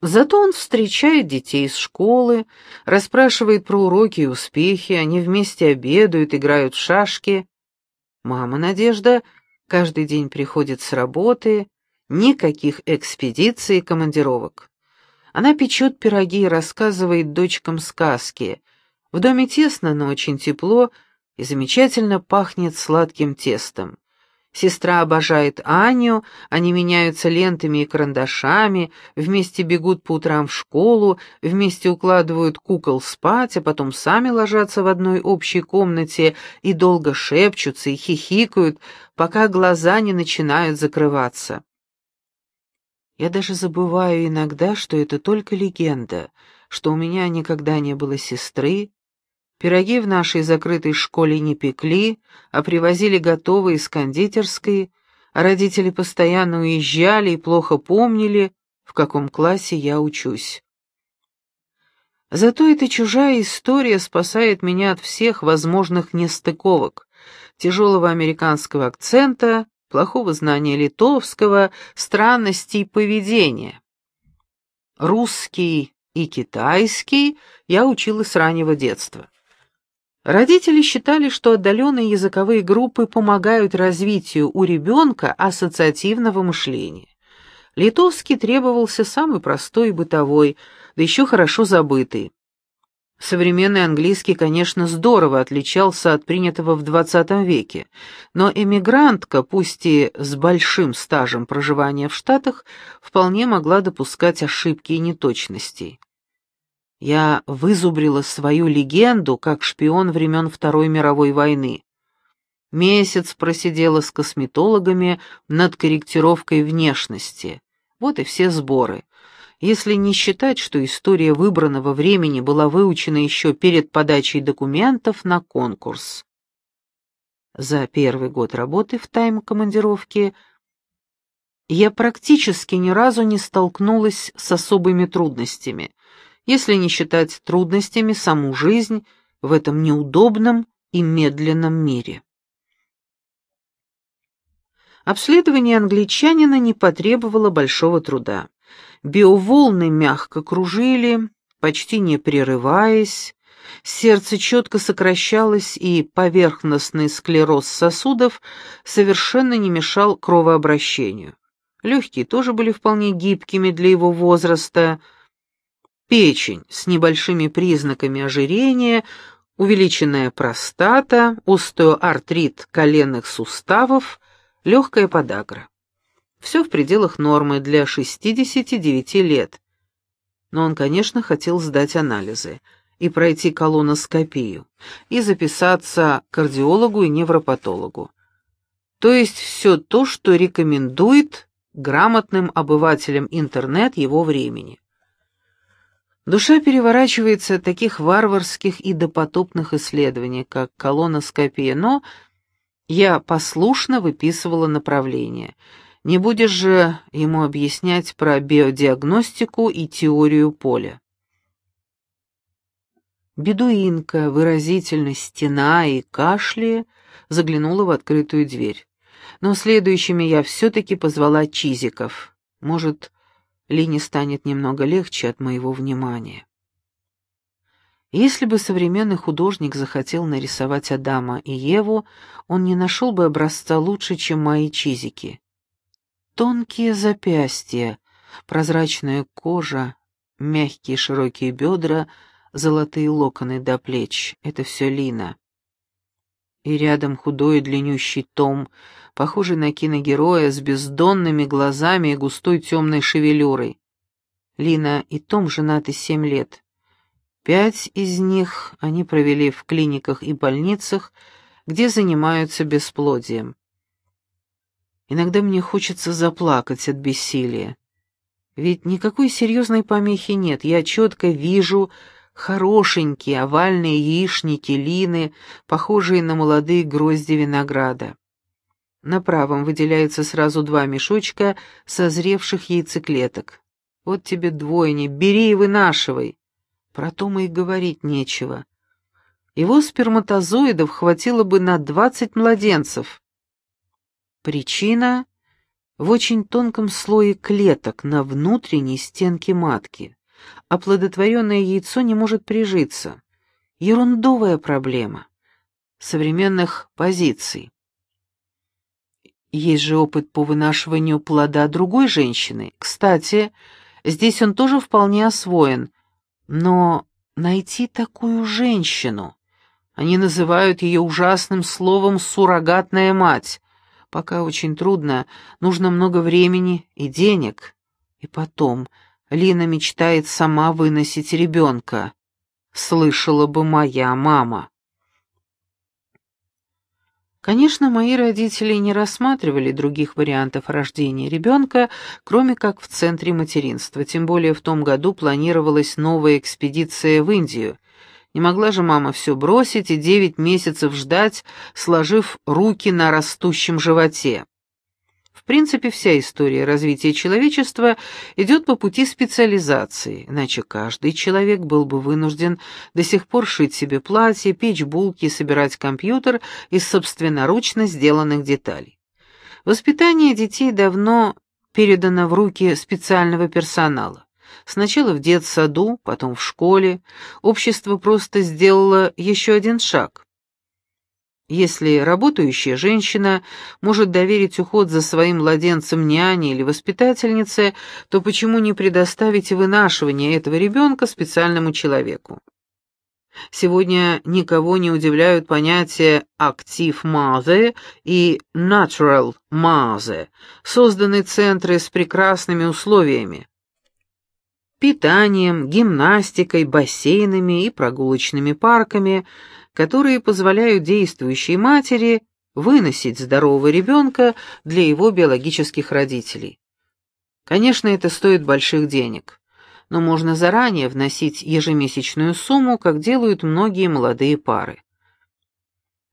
Зато он встречает детей из школы, расспрашивает про уроки и успехи, они вместе обедают, играют в шашки. Мама Надежда каждый день приходит с работы, никаких экспедиций и командировок. Она печет пироги и рассказывает дочкам сказки. В доме тесно, но очень тепло и замечательно пахнет сладким тестом. Сестра обожает Аню, они меняются лентами и карандашами, вместе бегут по утрам в школу, вместе укладывают кукол спать, а потом сами ложатся в одной общей комнате и долго шепчутся и хихикают, пока глаза не начинают закрываться. Я даже забываю иногда, что это только легенда, что у меня никогда не было сестры, Пироги в нашей закрытой школе не пекли, а привозили готовые из кондитерской, а родители постоянно уезжали и плохо помнили, в каком классе я учусь. Зато эта чужая история спасает меня от всех возможных нестыковок, тяжелого американского акцента, плохого знания литовского, странностей поведения. Русский и китайский я училась с раннего детства. Родители считали, что отдаленные языковые группы помогают развитию у ребенка ассоциативного мышления. Литовский требовался самый простой и бытовой, да еще хорошо забытый. Современный английский, конечно, здорово отличался от принятого в XX веке, но эмигрантка, пусть и с большим стажем проживания в Штатах, вполне могла допускать ошибки и неточности. Я вызубрила свою легенду как шпион времен Второй мировой войны. Месяц просидела с косметологами над корректировкой внешности. Вот и все сборы. Если не считать, что история выбранного времени была выучена еще перед подачей документов на конкурс. За первый год работы в тайм-командировке я практически ни разу не столкнулась с особыми трудностями — если не считать трудностями саму жизнь в этом неудобном и медленном мире. Обследование англичанина не потребовало большого труда. Биоволны мягко кружили, почти не прерываясь, сердце четко сокращалось, и поверхностный склероз сосудов совершенно не мешал кровообращению. Легкие тоже были вполне гибкими для его возраста – печень с небольшими признаками ожирения, увеличенная простата, остеоартрит коленных суставов, легкая подагра. Все в пределах нормы для 69 лет. Но он, конечно, хотел сдать анализы и пройти колоноскопию, и записаться к кардиологу и невропатологу. То есть все то, что рекомендует грамотным обывателям интернет его времени. Душа переворачивается от таких варварских и допотопных исследований, как колоноскопия, но я послушно выписывала направление. Не будешь же ему объяснять про биодиагностику и теорию поля. Бедуинка, выразительно стена и кашляя, заглянула в открытую дверь. Но следующими я все-таки позвала Чизиков. Может, Лине станет немного легче от моего внимания. Если бы современный художник захотел нарисовать Адама и Еву, он не нашел бы образца лучше, чем мои чизики. Тонкие запястья, прозрачная кожа, мягкие широкие бедра, золотые локоны до плеч — это все Лина. И рядом худой и длиннющий Том, похожий на киногероя с бездонными глазами и густой темной шевелюрой. Лина и Том женаты семь лет. Пять из них они провели в клиниках и больницах, где занимаются бесплодием. Иногда мне хочется заплакать от бессилия. Ведь никакой серьезной помехи нет, я четко вижу хорошенькие овальные яичники Лины, похожие на молодые грозди винограда. На правом выделяется сразу два мешочка созревших яйцеклеток. Вот тебе двойни, бери и вынашивай. Про Тома и говорить нечего. Его сперматозоидов хватило бы на двадцать младенцев. Причина в очень тонком слое клеток на внутренней стенке матки. Оплодотворенное яйцо не может прижиться. Ерундовая проблема современных позиций. Есть же опыт по вынашиванию плода другой женщины. Кстати, здесь он тоже вполне освоен. Но найти такую женщину... Они называют ее ужасным словом «суррогатная мать». Пока очень трудно, нужно много времени и денег. И потом, Лина мечтает сама выносить ребенка. Слышала бы моя мама. Конечно, мои родители не рассматривали других вариантов рождения ребенка, кроме как в центре материнства, тем более в том году планировалась новая экспедиция в Индию. Не могла же мама все бросить и девять месяцев ждать, сложив руки на растущем животе. Принципе, вся история развития человечества идет по пути специализации, иначе каждый человек был бы вынужден до сих пор шить себе платье, печь булки собирать компьютер из собственноручно сделанных деталей. Воспитание детей давно передано в руки специального персонала. Сначала в детсаду, потом в школе. Общество просто сделало еще один шаг. Если работающая женщина может доверить уход за своим младенцем няне или воспитательнице, то почему не предоставить вынашивание этого ребенка специальному человеку? Сегодня никого не удивляют понятия «актив мазе» и «natural мазе», созданные центры с прекрасными условиями. Питанием, гимнастикой, бассейнами и прогулочными парками – которые позволяют действующей матери выносить здорового ребенка для его биологических родителей. Конечно, это стоит больших денег, но можно заранее вносить ежемесячную сумму, как делают многие молодые пары.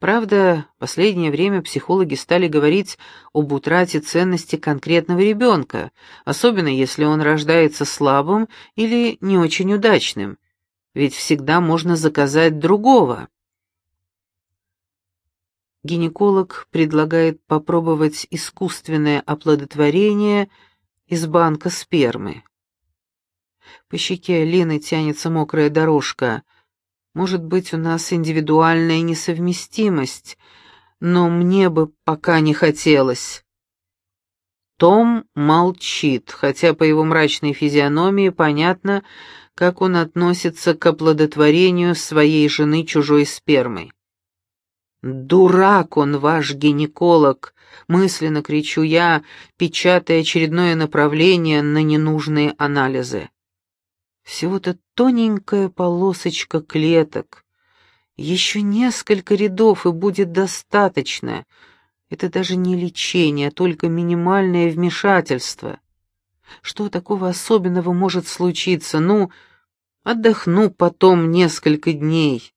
Правда, в последнее время психологи стали говорить об утрате ценности конкретного ребенка, особенно если он рождается слабым или не очень удачным, ведь всегда можно заказать другого. Гинеколог предлагает попробовать искусственное оплодотворение из банка спермы. По щеке Лены тянется мокрая дорожка. Может быть, у нас индивидуальная несовместимость, но мне бы пока не хотелось. Том молчит, хотя по его мрачной физиономии понятно, как он относится к оплодотворению своей жены чужой спермой. «Дурак он, ваш гинеколог!» — мысленно кричу я, печатая очередное направление на ненужные анализы. Всего-то тоненькая полосочка клеток. Еще несколько рядов, и будет достаточно. Это даже не лечение, а только минимальное вмешательство. Что такого особенного может случиться? Ну, отдохну потом несколько дней.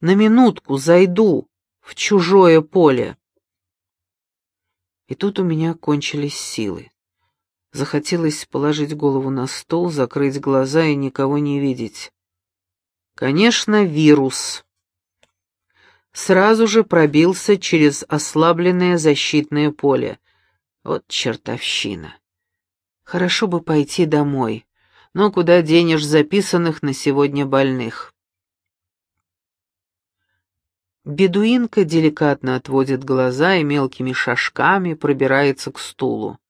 На минутку зайду в чужое поле. И тут у меня кончились силы. Захотелось положить голову на стол, закрыть глаза и никого не видеть. Конечно, вирус. Сразу же пробился через ослабленное защитное поле. Вот чертовщина. Хорошо бы пойти домой, но куда денешь записанных на сегодня больных? Бедуинка деликатно отводит глаза и мелкими шажками пробирается к стулу.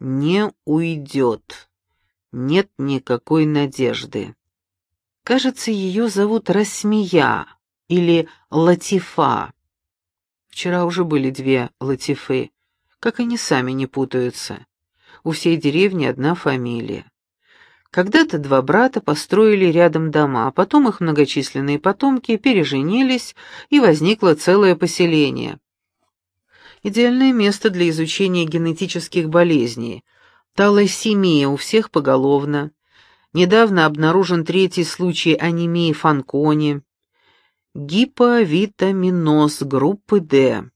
Не уйдет. Нет никакой надежды. Кажется, ее зовут Расмия или Латифа. Вчера уже были две Латифы. Как они сами не путаются. У всей деревни одна фамилия. Когда-то два брата построили рядом дома, а потом их многочисленные потомки переженились, и возникло целое поселение. Идеальное место для изучения генетических болезней. Талассемия у всех поголовно. Недавно обнаружен третий случай анемии Фанкони. Гиповитаминоз группы D.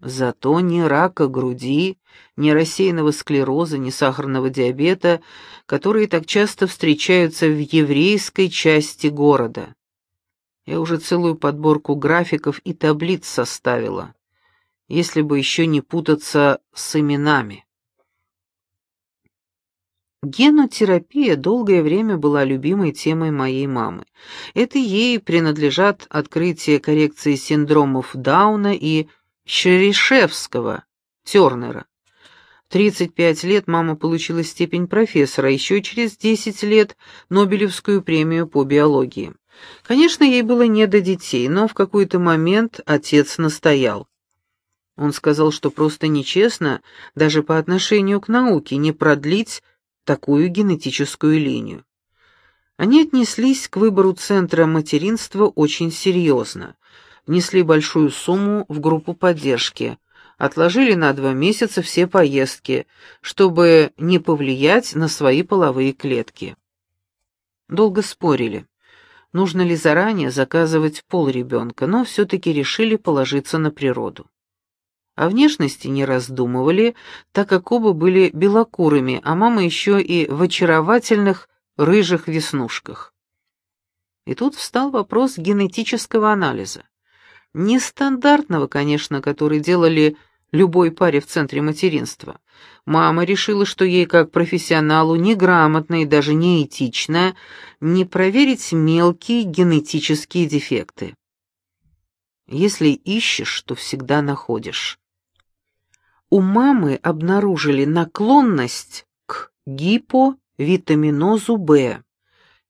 Зато ни рака груди, ни рассеянного склероза, ни сахарного диабета, которые так часто встречаются в еврейской части города. Я уже целую подборку графиков и таблиц составила, если бы еще не путаться с именами. Генотерапия долгое время была любимой темой моей мамы. Это ей принадлежат открытие коррекции синдромов Дауна и Черешевского, Тернера. В 35 лет мама получила степень профессора, а еще через 10 лет Нобелевскую премию по биологии. Конечно, ей было не до детей, но в какой-то момент отец настоял. Он сказал, что просто нечестно даже по отношению к науке не продлить такую генетическую линию. Они отнеслись к выбору центра материнства очень серьезно, внесли большую сумму в группу поддержки, отложили на два месяца все поездки, чтобы не повлиять на свои половые клетки. Долго спорили, нужно ли заранее заказывать пол ребенка, но все-таки решили положиться на природу. О внешности не раздумывали, так как оба были белокурыми, а мама еще и в очаровательных рыжих веснушках. И тут встал вопрос генетического анализа. Нестандартного, конечно, который делали любой паре в центре материнства. Мама решила, что ей, как профессионалу, неграмотно и даже неэтично не проверить мелкие генетические дефекты. Если ищешь, то всегда находишь у мамы обнаружили наклонность к гиповитаминозу В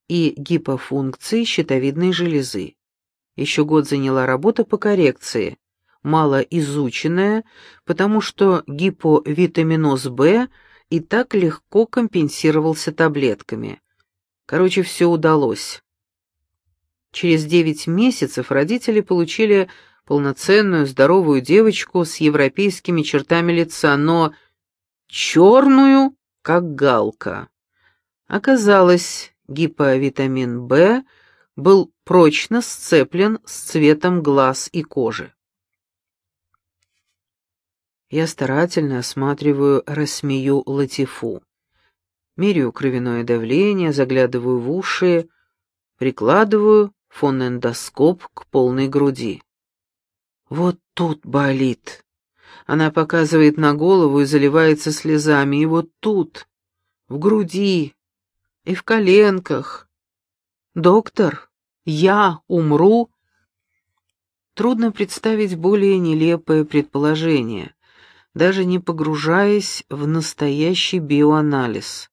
и гипофункции щитовидной железы. Еще год заняла работа по коррекции, мало изученная, потому что гиповитаминоз В и так легко компенсировался таблетками. Короче, все удалось. Через девять месяцев родители получили полноценную, здоровую девочку с европейскими чертами лица, но черную, как галка. Оказалось, гиповитамин В был прочно сцеплен с цветом глаз и кожи. Я старательно осматриваю Расмию Латифу. Меряю кровяное давление, заглядываю в уши, прикладываю фонэндоскоп к полной груди. Вот тут болит. Она показывает на голову и заливается слезами. И вот тут, в груди и в коленках. Доктор, я умру? Трудно представить более нелепое предположение, даже не погружаясь в настоящий биоанализ.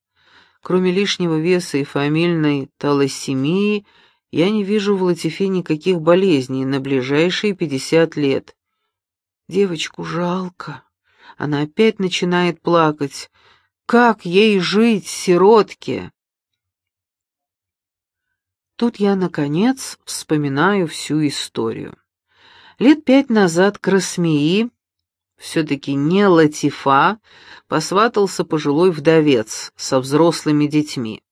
Кроме лишнего веса и фамильной талассемии, я не вижу в Латифе никаких болезней на ближайшие пятьдесят лет. Девочку жалко. Она опять начинает плакать. Как ей жить, сиротке? Тут я, наконец, вспоминаю всю историю. Лет пять назад к Расмии, все-таки не Латифа, посватался пожилой вдовец со взрослыми детьми.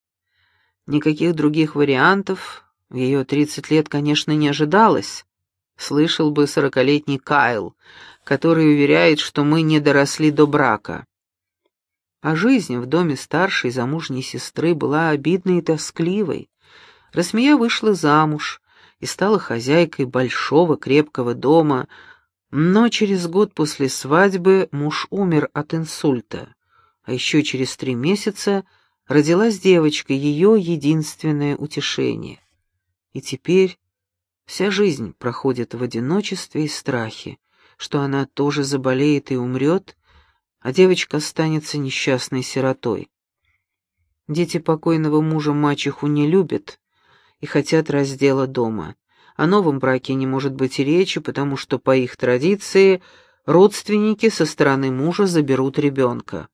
Никаких других вариантов, в ее тридцать лет, конечно, не ожидалось. Слышал бы сорокалетний Кайл, который уверяет, что мы не доросли до брака. А жизнь в доме старшей замужней сестры была обидной и тоскливой. Расмея вышла замуж и стала хозяйкой большого крепкого дома, но через год после свадьбы муж умер от инсульта, а еще через три месяца родилась девочка, ее единственное утешение. И теперь вся жизнь проходит в одиночестве и страхе, что она тоже заболеет и умрет, а девочка останется несчастной сиротой. Дети покойного мужа мачеху не любят и хотят раздела дома. О новом браке не может быть и речи, потому что по их традиции родственники со стороны мужа заберут ребенка.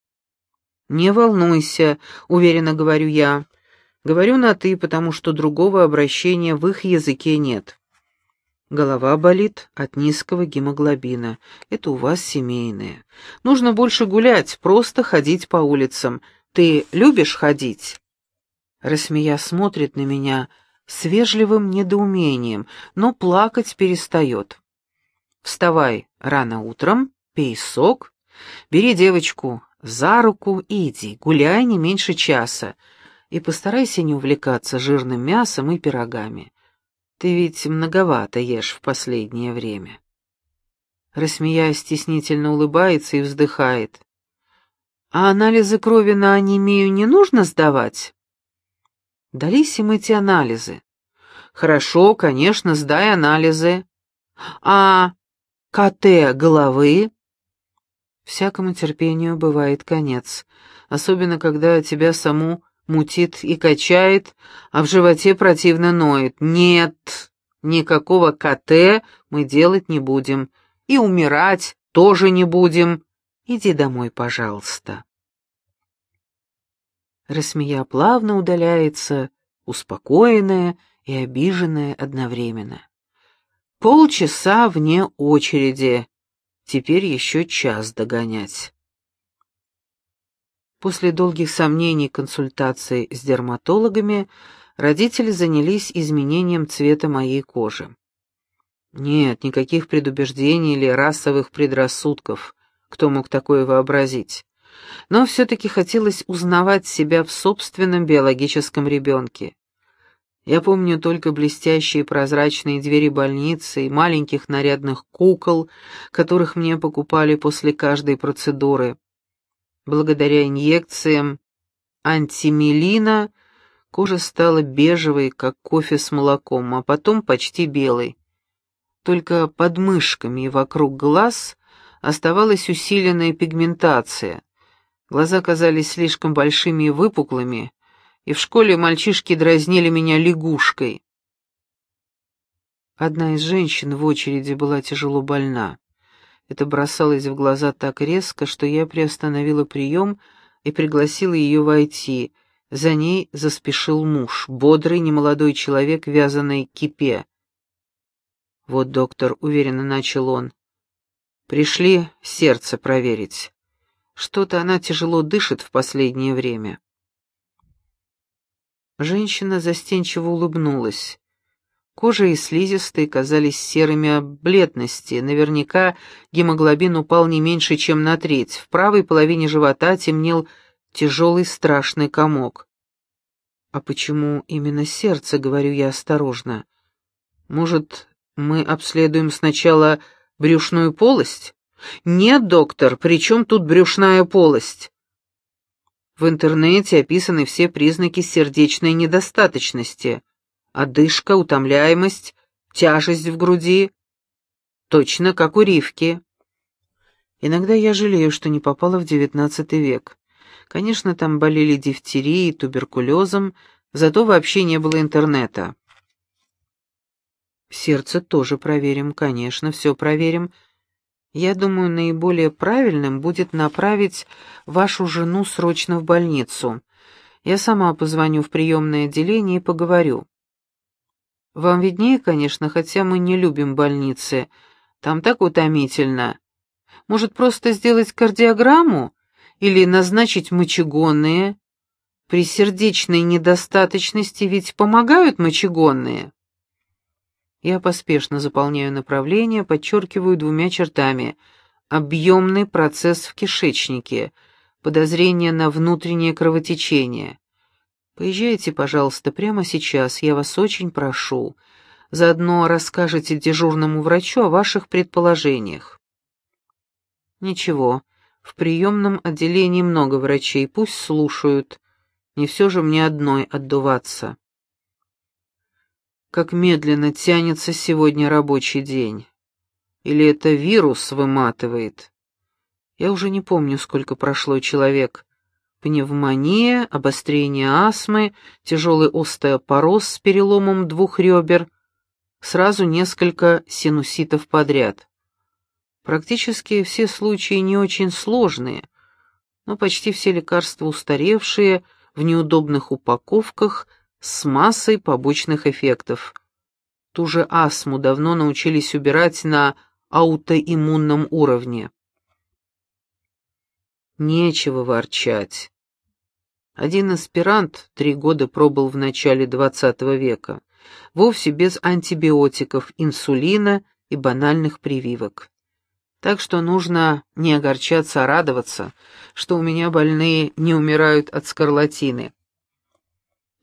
«Не волнуйся», — уверенно говорю я, Говорю на «ты», потому что другого обращения в их языке нет. Голова болит от низкого гемоглобина. Это у вас семейное. Нужно больше гулять, просто ходить по улицам. Ты любишь ходить?» Расмея смотрит на меня с вежливым недоумением, но плакать перестает. «Вставай рано утром, пей сок, бери девочку за руку и иди, гуляй не меньше часа. И постарайся не увлекаться жирным мясом и пирогами. Ты ведь многовато ешь в последнее время. Рассмеясь, стеснительно улыбается и вздыхает. А анализы крови на анемию не нужно сдавать? Дались им эти анализы. Хорошо, конечно, сдай анализы. А КТ головы? Всякому терпению бывает конец, особенно когда тебя саму мутит и качает, а в животе противно ноет. Нет, никакого КТ мы делать не будем, и умирать тоже не будем. Иди домой, пожалуйста. Рассмея плавно удаляется, успокоенная и обиженная одновременно. Полчаса вне очереди, теперь еще час догонять. После долгих сомнений и консультаций с дерматологами родители занялись изменением цвета моей кожи. Нет, никаких предубеждений или расовых предрассудков. Кто мог такое вообразить? Но все-таки хотелось узнавать себя в собственном биологическом ребенке. Я помню только блестящие прозрачные двери больницы и маленьких нарядных кукол, которых мне покупали после каждой процедуры. Благодаря инъекциям антимелина кожа стала бежевой, как кофе с молоком, а потом почти белой. Только под мышками и вокруг глаз оставалась усиленная пигментация. Глаза казались слишком большими и выпуклыми, и в школе мальчишки дразнили меня лягушкой. Одна из женщин в очереди была тяжело больна. Это бросалось в глаза так резко, что я приостановила прием и пригласила ее войти. За ней заспешил муж, бодрый немолодой человек в вязаной кипе. «Вот, доктор», — уверенно начал он, — «пришли сердце проверить. Что-то она тяжело дышит в последнее время». Женщина застенчиво улыбнулась. Кожа и слизистые казались серыми от бледности. Наверняка гемоглобин упал не меньше, чем на треть. В правой половине живота темнел тяжелый страшный комок. «А почему именно сердце?» — говорю я осторожно. «Может, мы обследуем сначала брюшную полость?» «Нет, доктор, при чем тут брюшная полость?» В интернете описаны все признаки сердечной недостаточности одышка, утомляемость, тяжесть в груди. Точно как у Ривки. Иногда я жалею, что не попала в девятнадцатый век. Конечно, там болели дифтерией, туберкулезом, зато вообще не было интернета. Сердце тоже проверим, конечно, все проверим. Я думаю, наиболее правильным будет направить вашу жену срочно в больницу. Я сама позвоню в приемное отделение и поговорю. Вам виднее, конечно, хотя мы не любим больницы. Там так утомительно. Может, просто сделать кардиограмму? Или назначить мочегонные? При сердечной недостаточности ведь помогают мочегонные. Я поспешно заполняю направление, подчеркиваю двумя чертами. Объемный процесс в кишечнике, подозрение на внутреннее кровотечение. Поезжайте, пожалуйста, прямо сейчас, я вас очень прошу. Заодно расскажете дежурному врачу о ваших предположениях. Ничего, в приемном отделении много врачей, пусть слушают. Не все же мне одной отдуваться. Как медленно тянется сегодня рабочий день. Или это вирус выматывает? Я уже не помню, сколько прошло человек пневмония, обострение астмы, тяжелый остеопороз с переломом двух ребер, сразу несколько синуситов подряд. Практически все случаи не очень сложные, но почти все лекарства устаревшие, в неудобных упаковках, с массой побочных эффектов. Ту же астму давно научились убирать на аутоиммунном уровне. Нечего ворчать. Один аспирант три года пробыл в начале XX века, вовсе без антибиотиков, инсулина и банальных прививок. Так что нужно не огорчаться, а радоваться, что у меня больные не умирают от скарлатины.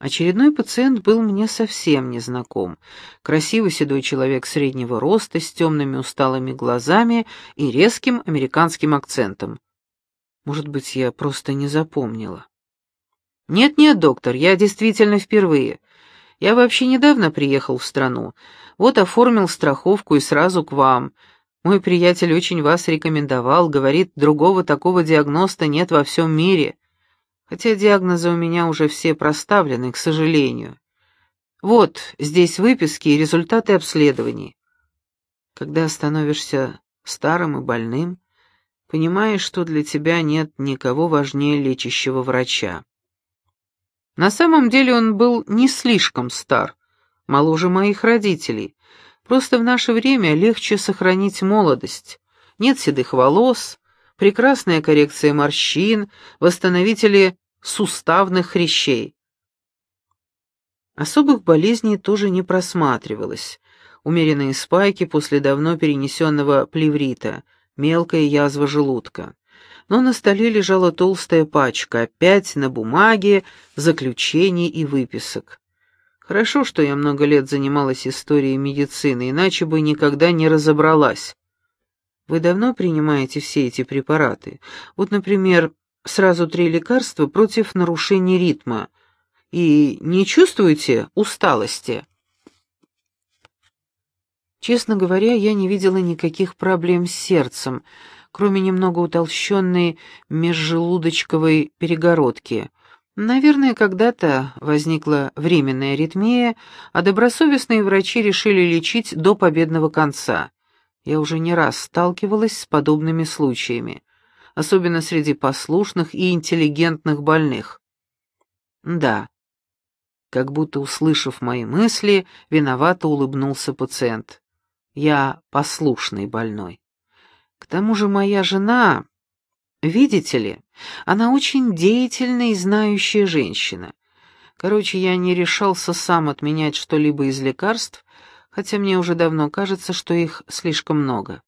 Очередной пациент был мне совсем незнаком. Красивый седой человек среднего роста, с темными усталыми глазами и резким американским акцентом. Может быть, я просто не запомнила. «Нет-нет, доктор, я действительно впервые. Я вообще недавно приехал в страну. Вот оформил страховку и сразу к вам. Мой приятель очень вас рекомендовал, говорит, другого такого диагноста нет во всем мире. Хотя диагнозы у меня уже все проставлены, к сожалению. Вот, здесь выписки и результаты обследований. Когда становишься старым и больным, понимаешь, что для тебя нет никого важнее лечащего врача. На самом деле он был не слишком стар, моложе моих родителей. Просто в наше время легче сохранить молодость. Нет седых волос, прекрасная коррекция морщин, восстановители суставных хрящей. Особых болезней тоже не просматривалось. Умеренные спайки после давно перенесенного плеврита, мелкая язва желудка. Но на столе лежала толстая пачка, опять на бумаге, заключений и выписок. Хорошо, что я много лет занималась историей медицины, иначе бы никогда не разобралась. Вы давно принимаете все эти препараты? Вот, например, сразу три лекарства против нарушения ритма. И не чувствуете усталости? Честно говоря, я не видела никаких проблем с сердцем, кроме немного утолщенной межжелудочковой перегородки. Наверное, когда-то возникла временная аритмия, а добросовестные врачи решили лечить до победного конца. Я уже не раз сталкивалась с подобными случаями, особенно среди послушных и интеллигентных больных. Да. Как будто услышав мои мысли, виновато улыбнулся пациент. Я послушный больной. К тому же моя жена, видите ли, она очень деятельная и знающая женщина. Короче, я не решался сам отменять что-либо из лекарств, хотя мне уже давно кажется, что их слишком много.